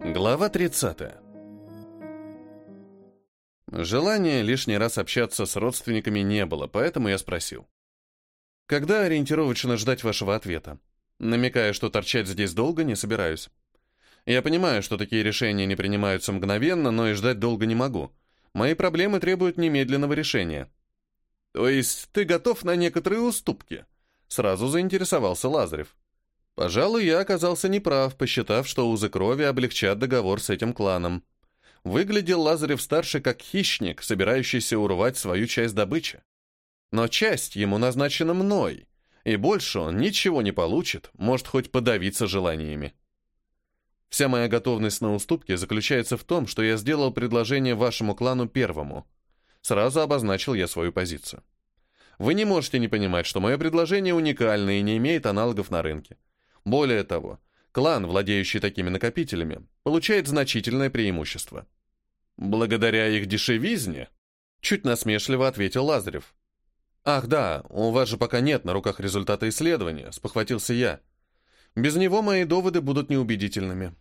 Глава 30. Желания лишний раз общаться с родственниками не было, поэтому я спросил. Когда ориентировочно ждать вашего ответа? Намекая, что торчать здесь долго не собираюсь. Я понимаю, что такие решения не принимаются мгновенно, но и ждать долго не могу. Мои проблемы требуют немедленного решения. То есть ты готов на некоторые уступки? Сразу заинтересовался Лазарев. Пожалуй, я оказался неправ, посчитав, что узы крови облегчат договор с этим кланом. Выглядел Лазарев-старший как хищник, собирающийся урвать свою часть добычи. Но часть ему назначена мной, и больше он ничего не получит, может хоть подавиться желаниями. Вся моя готовность на уступки заключается в том, что я сделал предложение вашему клану первому. Сразу обозначил я свою позицию. Вы не можете не понимать, что мое предложение уникально и не имеет аналогов на рынке. Более того, клан, владеющий такими накопителями, получает значительное преимущество. Благодаря их дешевизне, чуть насмешливо ответил Лазарев. Ах да, у вас же пока нет на руках результата исследования, спохватился я. Без него мои доводы будут неубедительными.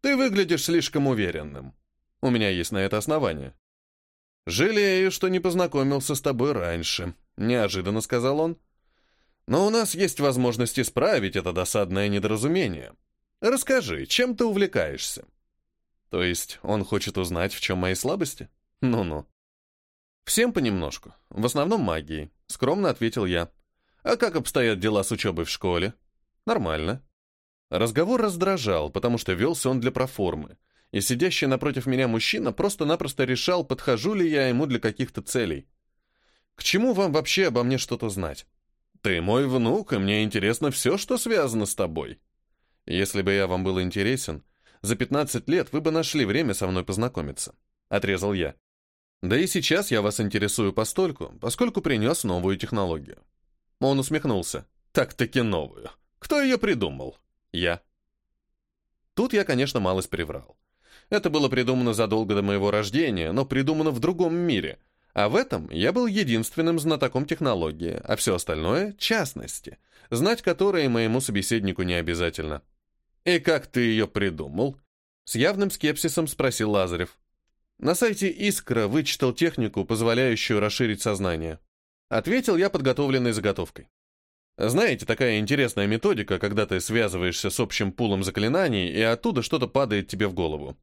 Ты выглядишь слишком уверенным. У меня есть на это основание. Жалею, что не познакомился с тобой раньше, неожиданно сказал он. Но у нас есть возможность исправить это досадное недоразумение. Расскажи, чем ты увлекаешься? То есть он хочет узнать, в чем мои слабости? Ну-ну. Всем понемножку. В основном магией, скромно ответил я. А как обстоят дела с учебой в школе? Нормально. Разговор раздражал, потому что велся он для проформы, и сидящий напротив меня мужчина просто-напросто решал, подхожу ли я ему для каких-то целей. К чему вам вообще обо мне что-то знать? Ты мой внук, и мне интересно все, что связано с тобой. Если бы я вам был интересен, за 15 лет вы бы нашли время со мной познакомиться. Отрезал я. Да и сейчас я вас интересую постольку, поскольку принес новую технологию. Он усмехнулся. Так-таки новую. Кто ее придумал? Я. Тут я, конечно, малость приврал. Это было придумано задолго до моего рождения, но придумано в другом мире — а в этом я был единственным знатоком технологии, а все остальное — частности, знать которые моему собеседнику не обязательно. «И как ты ее придумал?» С явным скепсисом спросил Лазарев. На сайте «Искра» вычитал технику, позволяющую расширить сознание. Ответил я подготовленной заготовкой. Знаете, такая интересная методика, когда ты связываешься с общим пулом заклинаний, и оттуда что-то падает тебе в голову.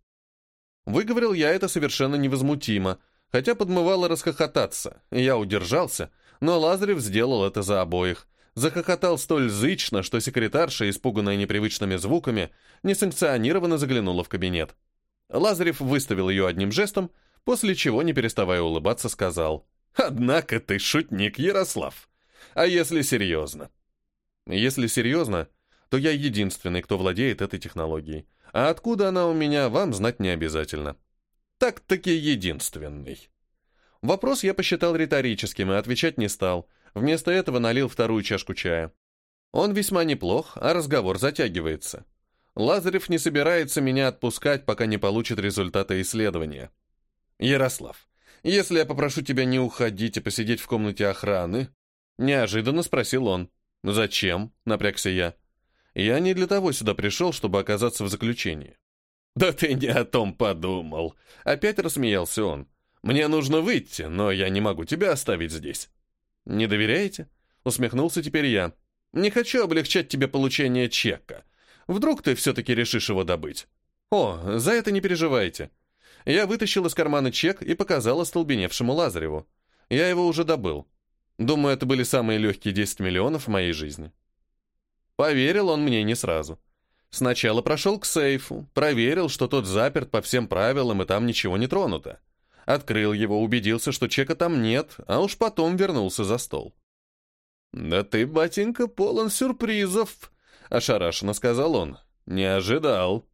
Выговорил я это совершенно невозмутимо, хотя подмывало расхохотаться. Я удержался, но Лазарев сделал это за обоих. Захохотал столь зычно, что секретарша, испуганная непривычными звуками, несанкционированно заглянула в кабинет. Лазарев выставил ее одним жестом, после чего, не переставая улыбаться, сказал «Однако ты шутник, Ярослав. А если серьезно?» «Если серьезно, то я единственный, кто владеет этой технологией. А откуда она у меня, вам знать не обязательно так-таки единственный. Вопрос я посчитал риторическим и отвечать не стал. Вместо этого налил вторую чашку чая. Он весьма неплох, а разговор затягивается. Лазарев не собирается меня отпускать, пока не получит результаты исследования. Ярослав, если я попрошу тебя не уходить и посидеть в комнате охраны, неожиданно спросил он. Зачем? напрягся я. Я не для того сюда пришел, чтобы оказаться в заключении. «Да ты не о том подумал!» Опять рассмеялся он. «Мне нужно выйти, но я не могу тебя оставить здесь». «Не доверяете?» Усмехнулся теперь я. «Не хочу облегчать тебе получение чека. Вдруг ты все-таки решишь его добыть?» «О, за это не переживайте». Я вытащил из кармана чек и показал остолбеневшему Лазареву. Я его уже добыл. Думаю, это были самые легкие 10 миллионов в моей жизни. Поверил он мне не сразу. Сначала прошел к сейфу, проверил, что тот заперт по всем правилам и там ничего не тронуто. Открыл его, убедился, что чека там нет, а уж потом вернулся за стол. «Да ты, батенька, полон сюрпризов», — ошарашенно сказал он. «Не ожидал».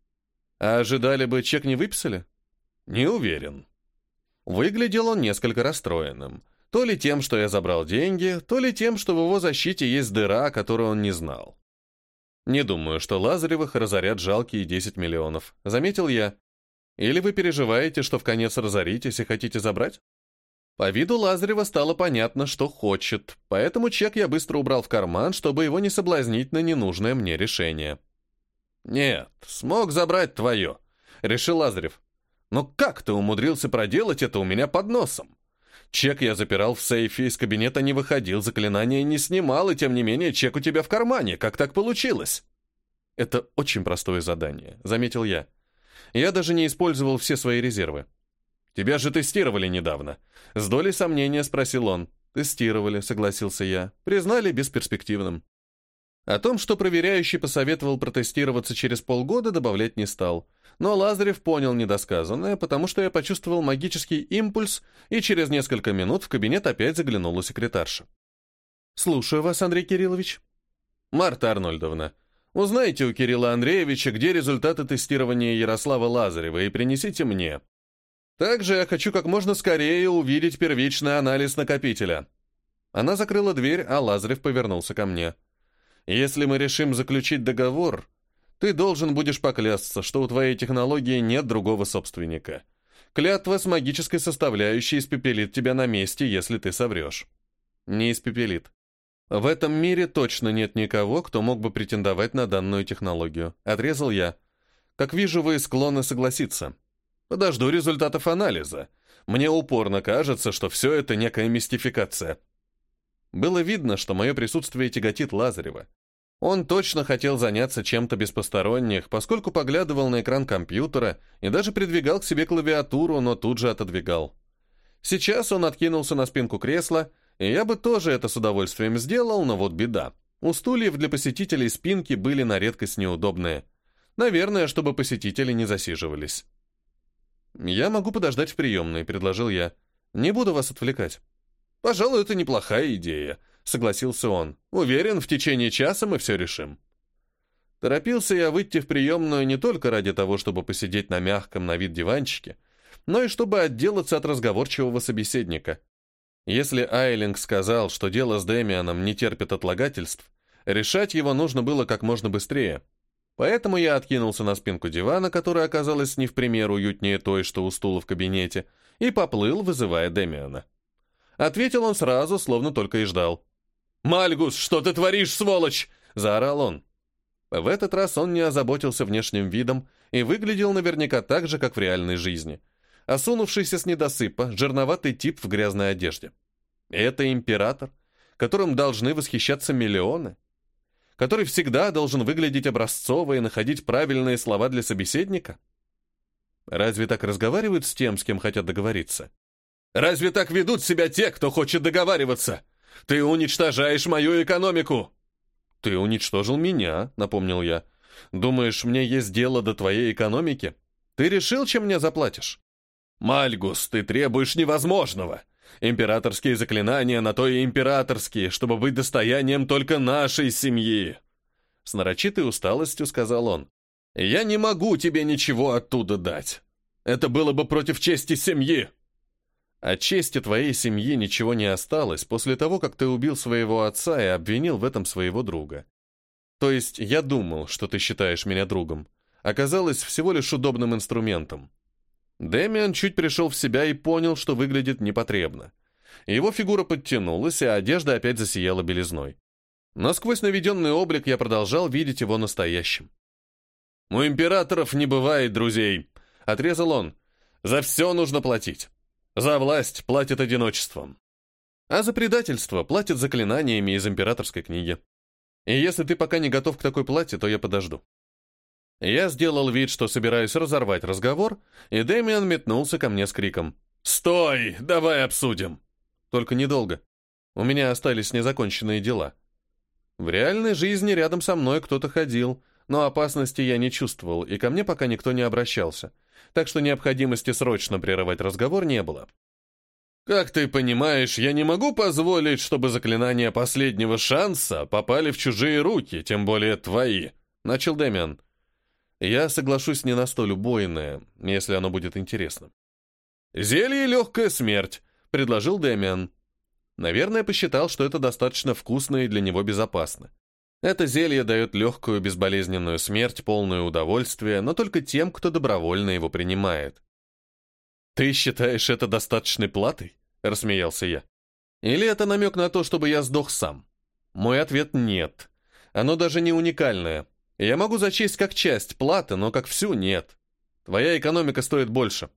«А ожидали бы, чек не выписали?» «Не уверен». Выглядел он несколько расстроенным. То ли тем, что я забрал деньги, то ли тем, что в его защите есть дыра, которую он не знал. Не думаю, что Лазаревых разорят жалкие 10 миллионов, заметил я. Или вы переживаете, что в конец разоритесь и хотите забрать? По виду Лазарева стало понятно, что хочет, поэтому чек я быстро убрал в карман, чтобы его не соблазнить на ненужное мне решение. «Нет, смог забрать твое», — решил Лазарев. «Но как ты умудрился проделать это у меня под носом? Чек я запирал в сейфе, из кабинета не выходил, заклинание не снимал, и тем не менее чек у тебя в кармане. Как так получилось?» «Это очень простое задание», — заметил я. «Я даже не использовал все свои резервы». «Тебя же тестировали недавно». С долей сомнения спросил он. «Тестировали», — согласился я. «Признали бесперспективным». О том, что проверяющий посоветовал протестироваться через полгода, добавлять не стал. Но Лазарев понял недосказанное, потому что я почувствовал магический импульс, и через несколько минут в кабинет опять заглянула секретарша. «Слушаю вас, Андрей Кириллович». «Марта Арнольдовна, узнайте у Кирилла Андреевича, где результаты тестирования Ярослава Лазарева, и принесите мне. Также я хочу как можно скорее увидеть первичный анализ накопителя». Она закрыла дверь, а Лазарев повернулся ко мне. Если мы решим заключить договор, ты должен будешь поклясться, что у твоей технологии нет другого собственника. Клятва с магической составляющей испепелит тебя на месте, если ты соврешь. Не испепелит. В этом мире точно нет никого, кто мог бы претендовать на данную технологию. Отрезал я. Как вижу, вы склонны согласиться. Подожду результатов анализа. Мне упорно кажется, что все это некая мистификация. Было видно, что мое присутствие тяготит Лазарева. Он точно хотел заняться чем-то без посторонних, поскольку поглядывал на экран компьютера и даже придвигал к себе клавиатуру, но тут же отодвигал. Сейчас он откинулся на спинку кресла, и я бы тоже это с удовольствием сделал, но вот беда. У стульев для посетителей спинки были на редкость неудобные. Наверное, чтобы посетители не засиживались. «Я могу подождать в приемной», — предложил я. «Не буду вас отвлекать». «Пожалуй, это неплохая идея», — согласился он. «Уверен, в течение часа мы все решим». Торопился я выйти в приемную не только ради того, чтобы посидеть на мягком на вид диванчике, но и чтобы отделаться от разговорчивого собеседника. Если Айлинг сказал, что дело с Дэмианом не терпит отлагательств, решать его нужно было как можно быстрее. Поэтому я откинулся на спинку дивана, которая оказалась не в пример уютнее той, что у стула в кабинете, и поплыл, вызывая Дэмиана. Ответил он сразу, словно только и ждал. «Мальгус, что ты творишь, сволочь?» — заорал он. В этот раз он не озаботился внешним видом и выглядел наверняка так же, как в реальной жизни. Осунувшийся с недосыпа, жирноватый тип в грязной одежде. Это император, которым должны восхищаться миллионы, который всегда должен выглядеть образцово и находить правильные слова для собеседника. Разве так разговаривают с тем, с кем хотят договориться? Разве так ведут себя те, кто хочет договариваться? Ты уничтожаешь мою экономику!» «Ты уничтожил меня», — напомнил я. «Думаешь, мне есть дело до твоей экономики? Ты решил, чем мне заплатишь?» «Мальгус, ты требуешь невозможного. Императорские заклинания на то и императорские, чтобы быть достоянием только нашей семьи!» С нарочитой усталостью сказал он. «Я не могу тебе ничего оттуда дать. Это было бы против чести семьи!» От чести твоей семьи ничего не осталось после того, как ты убил своего отца и обвинил в этом своего друга. То есть я думал, что ты считаешь меня другом. Оказалось всего лишь удобным инструментом. Дэмиан чуть пришел в себя и понял, что выглядит непотребно. Его фигура подтянулась, а одежда опять засияла белизной. Но сквозь наведенный облик я продолжал видеть его настоящим. «У императоров не бывает друзей», — отрезал он. «За все нужно платить. За власть платят одиночеством. А за предательство платят заклинаниями из императорской книги. И если ты пока не готов к такой плате, то я подожду. Я сделал вид, что собираюсь разорвать разговор, и Дэмиан метнулся ко мне с криком. «Стой! Давай обсудим!» Только недолго. У меня остались незаконченные дела. В реальной жизни рядом со мной кто-то ходил, но опасности я не чувствовал, и ко мне пока никто не обращался так что необходимости срочно прерывать разговор не было. «Как ты понимаешь, я не могу позволить, чтобы заклинания последнего шанса попали в чужие руки, тем более твои», — начал Дэмиан. «Я соглашусь не на столь убойное, если оно будет интересно». «Зелье легкая смерть», — предложил Дэмиан. Наверное, посчитал, что это достаточно вкусно и для него безопасно. Это зелье дает легкую безболезненную смерть, полное удовольствие, но только тем, кто добровольно его принимает. «Ты считаешь это достаточной платой?» — рассмеялся я. «Или это намек на то, чтобы я сдох сам?» Мой ответ — нет. Оно даже не уникальное. Я могу зачесть как часть платы, но как всю — нет. Твоя экономика стоит больше».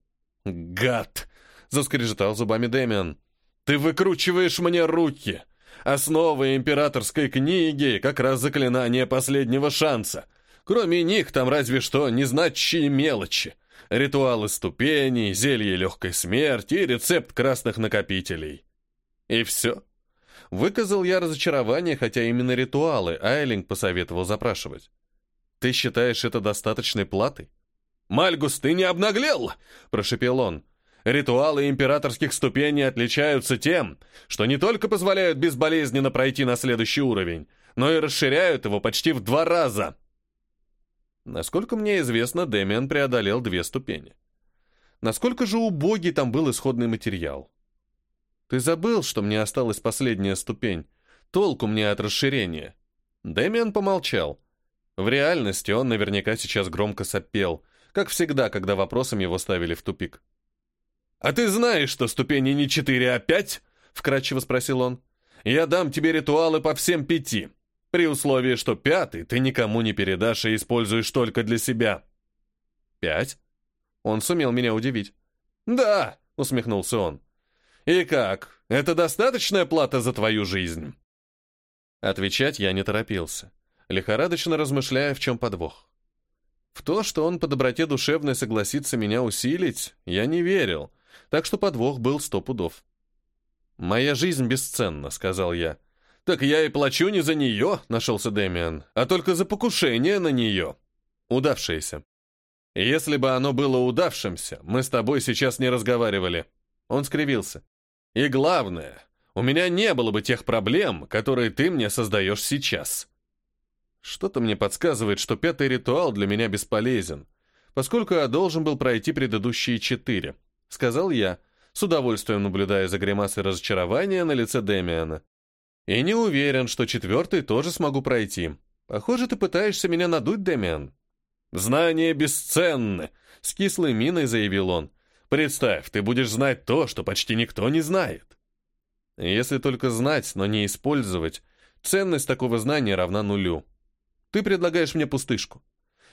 «Гад!» — заскрежетал зубами Дэмиан. «Ты выкручиваешь мне руки! Основа императорской книги — как раз заклинание последнего шанса. Кроме них там разве что незначащие мелочи. Ритуалы ступеней, зелье легкой смерти и рецепт красных накопителей. И все. Выказал я разочарование, хотя именно ритуалы Айлинг посоветовал запрашивать. «Ты считаешь это достаточной платой?» «Мальгус, ты не обнаглел!» — прошепел он. «Ритуалы императорских ступеней отличаются тем, что не только позволяют безболезненно пройти на следующий уровень, но и расширяют его почти в два раза». Насколько мне известно, Дэмиан преодолел две ступени. Насколько же убогий там был исходный материал? Ты забыл, что мне осталась последняя ступень. Толку мне от расширения. Дэмиан помолчал. В реальности он наверняка сейчас громко сопел, как всегда, когда вопросом его ставили в тупик. «А ты знаешь, что ступени не четыре, а пять?» — вкратчиво спросил он. «Я дам тебе ритуалы по всем пяти, при условии, что пятый ты никому не передашь и используешь только для себя». «Пять?» Он сумел меня удивить. «Да», — усмехнулся он. «И как? Это достаточная плата за твою жизнь?» Отвечать я не торопился, лихорадочно размышляя, в чем подвох. В то, что он по доброте душевной согласится меня усилить, я не верил, так что подвох был сто пудов. «Моя жизнь бесценна», — сказал я. «Так я и плачу не за нее», — нашелся Дэмиан, «а только за покушение на нее. Удавшееся. Если бы оно было удавшимся, мы с тобой сейчас не разговаривали». Он скривился. И главное, у меня не было бы тех проблем, которые ты мне создаешь сейчас. Что-то мне подсказывает, что пятый ритуал для меня бесполезен, поскольку я должен был пройти предыдущие четыре, сказал я, с удовольствием наблюдая за гримасой разочарования на лице Демиана. И не уверен, что четвертый тоже смогу пройти. Похоже, ты пытаешься меня надуть, Демиан. Знания бесценны, с кислой миной заявил он. Представь, ты будешь знать то, что почти никто не знает. Если только знать, но не использовать, ценность такого знания равна нулю. Ты предлагаешь мне пустышку.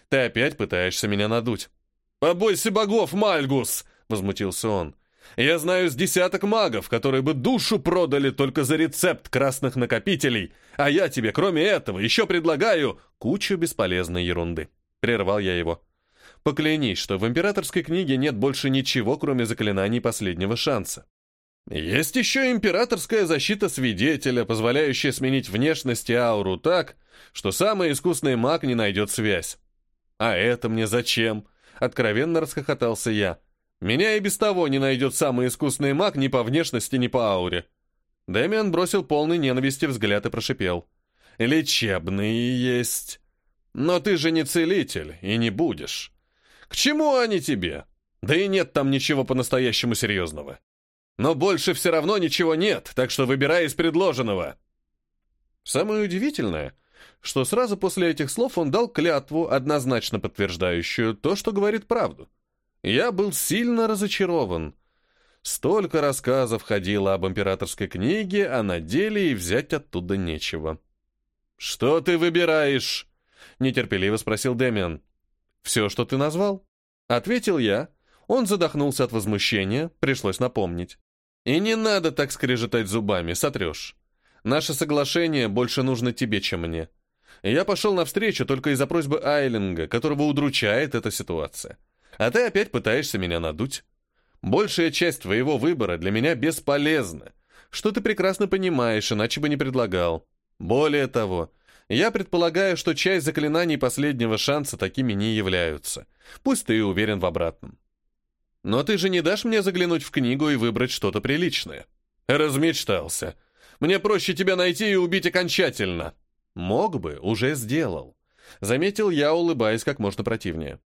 Ты опять пытаешься меня надуть. «Побойся богов, Мальгус!» — возмутился он. «Я знаю с десяток магов, которые бы душу продали только за рецепт красных накопителей, а я тебе, кроме этого, еще предлагаю кучу бесполезной ерунды». Прервал я его. Поклянись, что в императорской книге нет больше ничего, кроме заклинаний последнего шанса. Есть еще императорская защита свидетеля, позволяющая сменить внешность и ауру так, что самый искусный маг не найдет связь. А это мне зачем? Откровенно расхохотался я. Меня и без того не найдет самый искусный маг ни по внешности, ни по ауре. Дэмиан бросил полный ненависти взгляд и прошипел. «Лечебные есть. Но ты же не целитель и не будешь. К чему они тебе? Да и нет там ничего по-настоящему серьезного. Но больше все равно ничего нет, так что выбирай из предложенного. Самое удивительное, что сразу после этих слов он дал клятву, однозначно подтверждающую то, что говорит правду. Я был сильно разочарован. Столько рассказов ходило об императорской книге, а на деле и взять оттуда нечего. «Что ты выбираешь?» — нетерпеливо спросил Дэмиан. «Все, что ты назвал?» Ответил я. Он задохнулся от возмущения, пришлось напомнить. «И не надо так скрежетать зубами, сотрешь. Наше соглашение больше нужно тебе, чем мне. Я пошел навстречу только из-за просьбы Айлинга, которого удручает эта ситуация. А ты опять пытаешься меня надуть. Большая часть твоего выбора для меня бесполезна, что ты прекрасно понимаешь, иначе бы не предлагал. Более того, я предполагаю, что часть заклинаний последнего шанса такими не являются. Пусть ты и уверен в обратном. Но ты же не дашь мне заглянуть в книгу и выбрать что-то приличное. Размечтался. Мне проще тебя найти и убить окончательно. Мог бы, уже сделал. Заметил я, улыбаясь как можно противнее.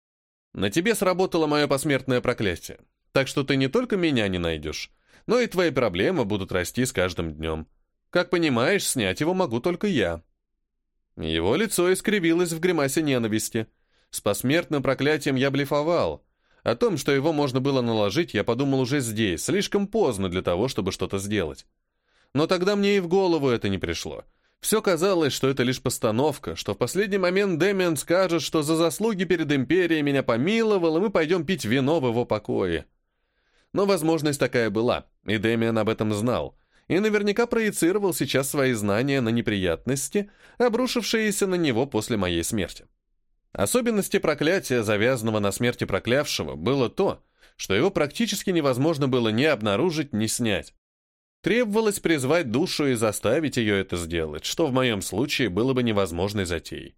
На тебе сработало мое посмертное проклятие. Так что ты не только меня не найдешь, но и твои проблемы будут расти с каждым днем. Как понимаешь, снять его могу только я. Его лицо искривилось в гримасе ненависти. С посмертным проклятием я блефовал. О том, что его можно было наложить, я подумал уже здесь, слишком поздно для того, чтобы что-то сделать. Но тогда мне и в голову это не пришло. Все казалось, что это лишь постановка, что в последний момент Дэмиан скажет, что за заслуги перед Империей меня помиловал, и мы пойдем пить вино в его покое. Но возможность такая была, и Дэмиан об этом знал, и наверняка проецировал сейчас свои знания на неприятности, обрушившиеся на него после моей смерти. Особенности проклятия, завязанного на смерти проклявшего, было то, что его практически невозможно было ни обнаружить, ни снять. Требовалось призвать душу и заставить ее это сделать, что в моем случае было бы невозможной затеей.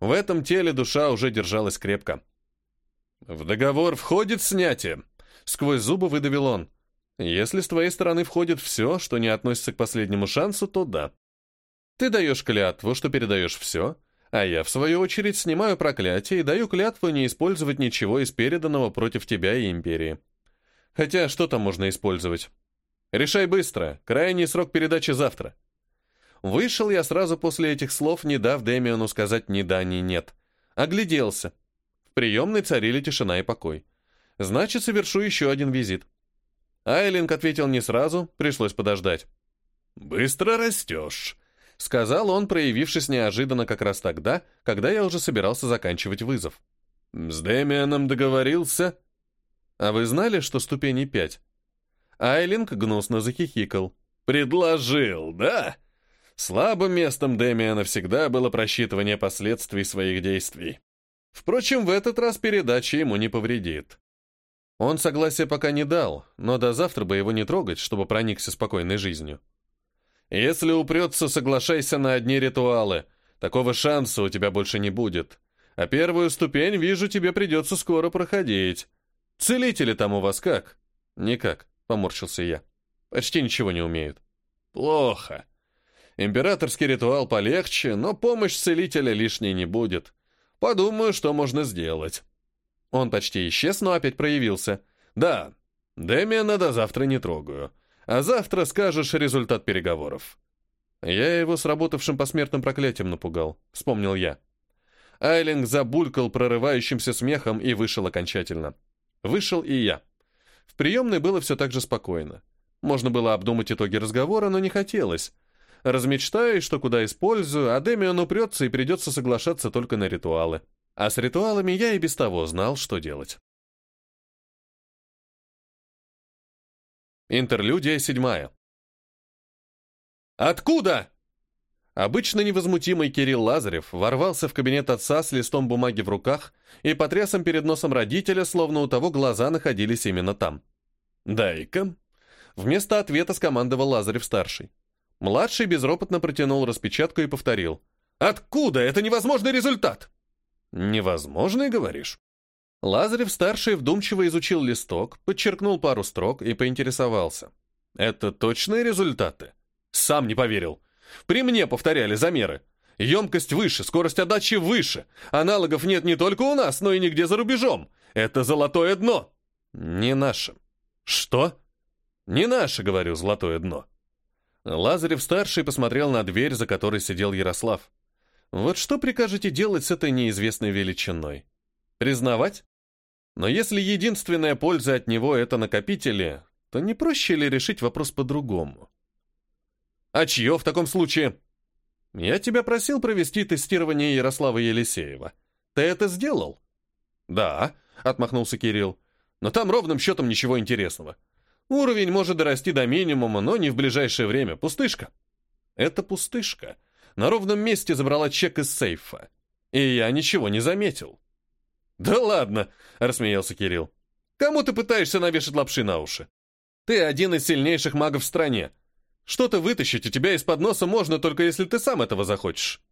В этом теле душа уже держалась крепко. «В договор входит снятие», — сквозь зубы выдавил он. «Если с твоей стороны входит все, что не относится к последнему шансу, то да. Ты даешь клятву, что передаешь все, а я, в свою очередь, снимаю проклятие и даю клятву не использовать ничего из переданного против тебя и Империи. Хотя что там можно использовать? Решай быстро, крайний срок передачи завтра. Вышел я сразу после этих слов, не дав Дэмиону сказать ни да, ни нет. Огляделся. В приемной царили тишина и покой. Значит, совершу еще один визит. Айлинг ответил не сразу, пришлось подождать. «Быстро растешь», — сказал он, проявившись неожиданно как раз тогда, когда я уже собирался заканчивать вызов. «С Дэмионом договорился?» «А вы знали, что ступеней пять?» Айлинг гнусно захихикал. «Предложил, да?» Слабым местом Дэмиана всегда было просчитывание последствий своих действий. Впрочем, в этот раз передача ему не повредит. Он согласия пока не дал, но до завтра бы его не трогать, чтобы проникся спокойной жизнью. Если упрется, соглашайся на одни ритуалы. Такого шанса у тебя больше не будет. А первую ступень, вижу, тебе придется скоро проходить. Целители там у вас как? Никак. — поморщился я. «Почти ничего не умеют». «Плохо. Императорский ритуал полегче, но помощь целителя лишней не будет. Подумаю, что можно сделать». Он почти исчез, но опять проявился. «Да, Дэмиана до завтра не трогаю. А завтра скажешь результат переговоров». «Я его с работавшим посмертным проклятием напугал», — вспомнил я. Айлинг забулькал прорывающимся смехом и вышел окончательно. Вышел и я. В приемной было все так же спокойно. Можно было обдумать итоги разговора, но не хотелось. Размечтаюсь, что куда использую, а Демиан упрется и придется соглашаться только на ритуалы. А с ритуалами я и без того знал, что делать. Интерлюдия седьмая. «Откуда?» Обычно невозмутимый Кирилл Лазарев ворвался в кабинет отца с листом бумаги в руках и потрясом перед носом родителя, словно у того глаза находились именно там. «Дай-ка». Вместо ответа скомандовал Лазарев-старший. Младший безропотно протянул распечатку и повторил. «Откуда? Это невозможный результат!» «Невозможный, говоришь?» Лазарев-старший вдумчиво изучил листок, подчеркнул пару строк и поинтересовался. «Это точные результаты?» «Сам не поверил. При мне повторяли замеры. Емкость выше, скорость отдачи выше. Аналогов нет не только у нас, но и нигде за рубежом. Это золотое дно. Не наше. Что? Не наше, говорю, золотое дно. Лазарев-старший посмотрел на дверь, за которой сидел Ярослав. Вот что прикажете делать с этой неизвестной величиной? Признавать? Но если единственная польза от него — это накопители, то не проще ли решить вопрос по-другому? «А чье в таком случае?» «Я тебя просил провести тестирование Ярослава Елисеева. Ты это сделал?» «Да», — отмахнулся Кирилл. «Но там ровным счетом ничего интересного. Уровень может дорасти до минимума, но не в ближайшее время. Пустышка». «Это пустышка. На ровном месте забрала чек из сейфа. И я ничего не заметил». «Да ладно», — рассмеялся Кирилл. «Кому ты пытаешься навешать лапши на уши? Ты один из сильнейших магов в стране. Что-то вытащить у тебя из-под носа можно, только если ты сам этого захочешь.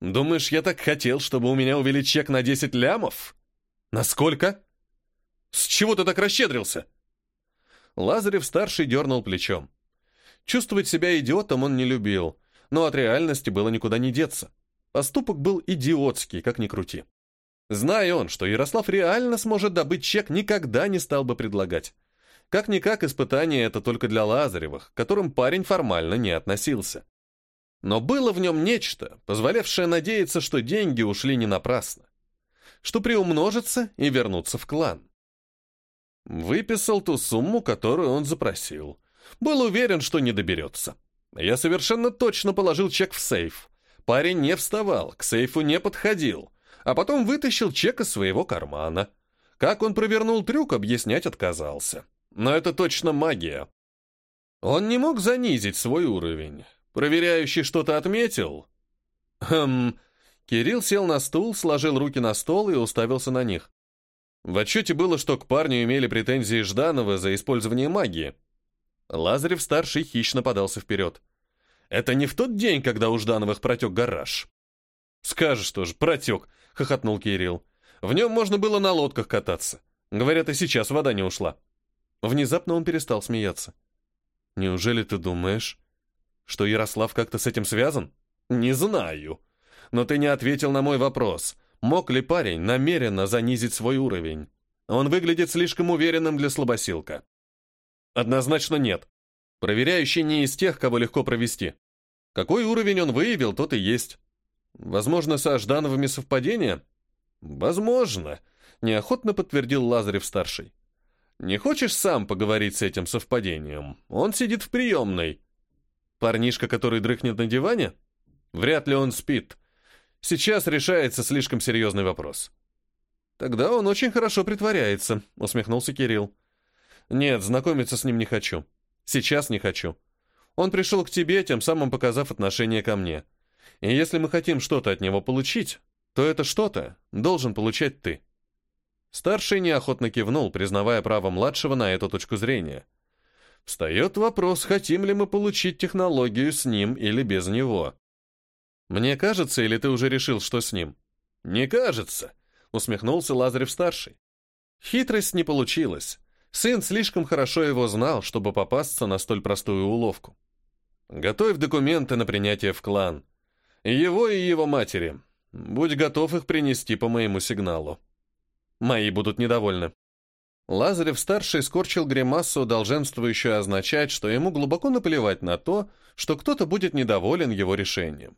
Думаешь, я так хотел, чтобы у меня увели чек на 10 лямов? Насколько? С чего ты так расщедрился? Лазарев-старший дернул плечом. Чувствовать себя идиотом он не любил, но от реальности было никуда не деться. Поступок был идиотский, как ни крути. Зная он, что Ярослав реально сможет добыть чек, никогда не стал бы предлагать. Как-никак испытание это только для Лазаревых, к которым парень формально не относился. Но было в нем нечто, позволявшее надеяться, что деньги ушли не напрасно, что приумножатся и вернутся в клан. Выписал ту сумму, которую он запросил. Был уверен, что не доберется. Я совершенно точно положил чек в сейф. Парень не вставал, к сейфу не подходил, а потом вытащил чек из своего кармана. Как он провернул трюк, объяснять отказался. Но это точно магия. Он не мог занизить свой уровень. Проверяющий что-то отметил. Хм. Кирилл сел на стул, сложил руки на стол и уставился на них. В отчете было, что к парню имели претензии Жданова за использование магии. Лазарев-старший хищно подался вперед. «Это не в тот день, когда у Ждановых протек гараж». «Скажешь тоже, протек», — хохотнул Кирилл. «В нем можно было на лодках кататься. Говорят, и сейчас вода не ушла». Внезапно он перестал смеяться. «Неужели ты думаешь, что Ярослав как-то с этим связан?» «Не знаю. Но ты не ответил на мой вопрос. Мог ли парень намеренно занизить свой уровень? Он выглядит слишком уверенным для слабосилка». «Однозначно нет. Проверяющий не из тех, кого легко провести. Какой уровень он выявил, тот и есть. Возможно, со Ждановыми совпадения?» «Возможно», — неохотно подтвердил Лазарев-старший. Не хочешь сам поговорить с этим совпадением? Он сидит в приемной. Парнишка, который дрыхнет на диване? Вряд ли он спит. Сейчас решается слишком серьезный вопрос. Тогда он очень хорошо притворяется, усмехнулся Кирилл. Нет, знакомиться с ним не хочу. Сейчас не хочу. Он пришел к тебе, тем самым показав отношение ко мне. И если мы хотим что-то от него получить, то это что-то должен получать ты. Старший неохотно кивнул, признавая право младшего на эту точку зрения. Встает вопрос, хотим ли мы получить технологию с ним или без него. Мне кажется, или ты уже решил, что с ним? Не кажется, усмехнулся Лазарев-старший. Хитрость не получилась. Сын слишком хорошо его знал, чтобы попасться на столь простую уловку. Готовь документы на принятие в клан. Его и его матери. Будь готов их принести по моему сигналу. Мои будут недовольны. Лазарев-старший скорчил гримасу, долженствующую означать, что ему глубоко наплевать на то, что кто-то будет недоволен его решением.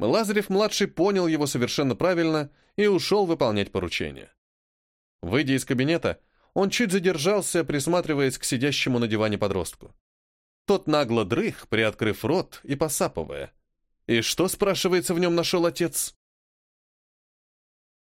Лазарев-младший понял его совершенно правильно и ушел выполнять поручение. Выйдя из кабинета, он чуть задержался, присматриваясь к сидящему на диване подростку. Тот нагло дрых, приоткрыв рот и посапывая. И что, спрашивается, в нем нашел отец?